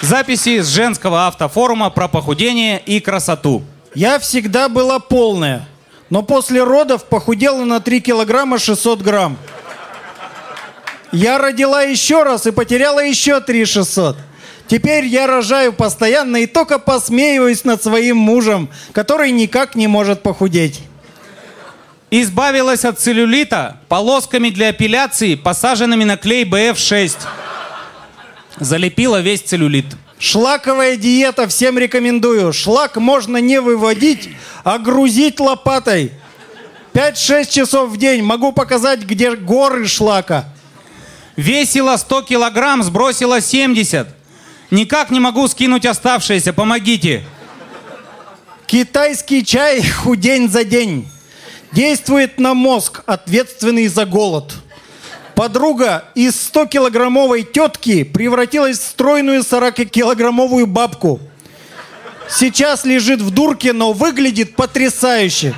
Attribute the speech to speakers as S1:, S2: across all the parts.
S1: Записи с женского автофорума про похудение и красоту.
S2: Я всегда была полная, но после родов похудела на 3 килограмма 600 грамм. Я родила еще раз и потеряла еще 3 600. Теперь я рожаю постоянно и только посмеиваюсь над своим мужем, который никак не может похудеть.
S1: Избавилась от целлюлита полосками для эпиляции, посаженными на клей БФ-6. Залепила весь целлюлит.
S2: Шлаковая диета всем рекомендую. Шлак можно не выводить, а грузить лопатой. 5-6 часов в день. Могу показать, где горы шлака.
S1: Весила 100 килограмм, сбросила 70. Никак не могу скинуть оставшиеся, помогите.
S2: Китайский чай худень за день. Действует на мозг, ответственный за голод. Подруга из 100-килограммовой тетки превратилась в стройную 40-килограммовую бабку. Сейчас лежит в дурке, но выглядит потрясающе.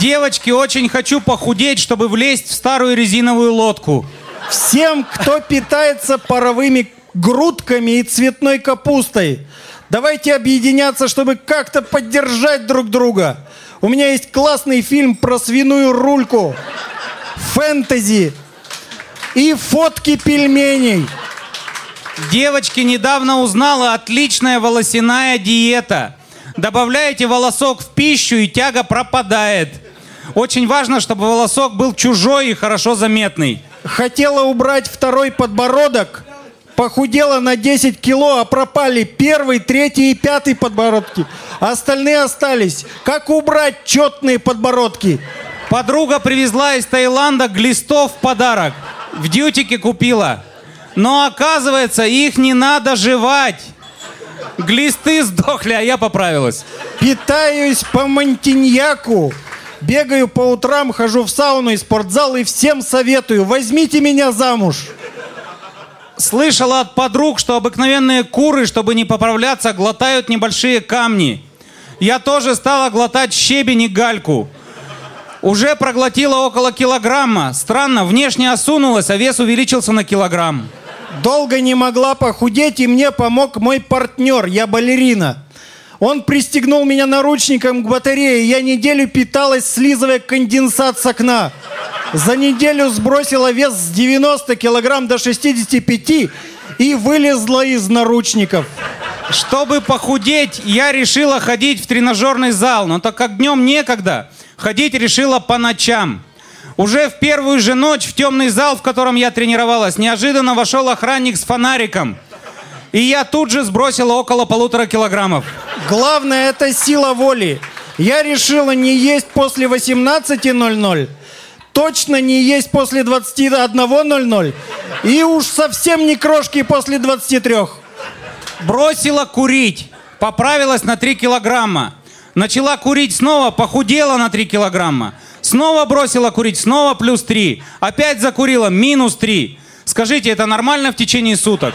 S1: Девочки, очень хочу похудеть, чтобы влезть в старую резиновую лодку.
S2: Всем, кто питается паровыми грудками и цветной капустой, давайте объединяться, чтобы как-то поддержать друг друга. У меня есть классный фильм про свиную рульку, фэнтези и фотки пельменей.
S1: Девочки, недавно узнала отличная волосяная диета. Добавляете волосок в пищу, и тяга пропадает. Очень важно, чтобы волосок был чужой и хорошо заметный.
S2: Хотела убрать второй подбородок, похудела на 10 кило, а пропали первый, третий и пятый подбородки. Остальные остались. Как убрать четные подбородки?
S1: Подруга привезла из Таиланда глистов в подарок. В дьютике купила. Но оказывается, их не надо жевать. Глисты сдохли, а я поправилась.
S2: Питаюсь по мантиньяку. Бегаю по утрам, хожу в сауну и спортзал и всем советую. Возьмите меня замуж.
S1: Слышала от подруг, что обыкновенные куры, чтобы не поправляться, глотают небольшие камни. Я тоже стала глотать щебень и гальку. Уже проглотила около килограмма. Странно, внешне осунулась, а вес увеличился на килограмм.
S2: Долго не могла похудеть, и мне помог мой партнер, я балерина. Он пристегнул меня наручником к батарее, я неделю питалась, слизывая конденсат с окна. За неделю сбросила вес с 90 килограмм до 65 и вылезла из наручников.
S1: Чтобы похудеть, я решила ходить в тренажерный зал, но так как днем некогда, ходить решила по ночам. Уже в первую же ночь в темный зал, в котором я тренировалась, неожиданно вошел охранник с фонариком. И я тут же сбросила около полутора килограммов.
S2: Главное это сила воли. Я решила не есть после 18.00, точно не есть после 21.00 и уж совсем не крошки после 23.
S1: Бросила курить, поправилась на 3 килограмма. Начала курить снова, похудела на 3 килограмма. Снова бросила курить, снова плюс 3. Опять закурила, минус 3. Скажите, это нормально в течение суток?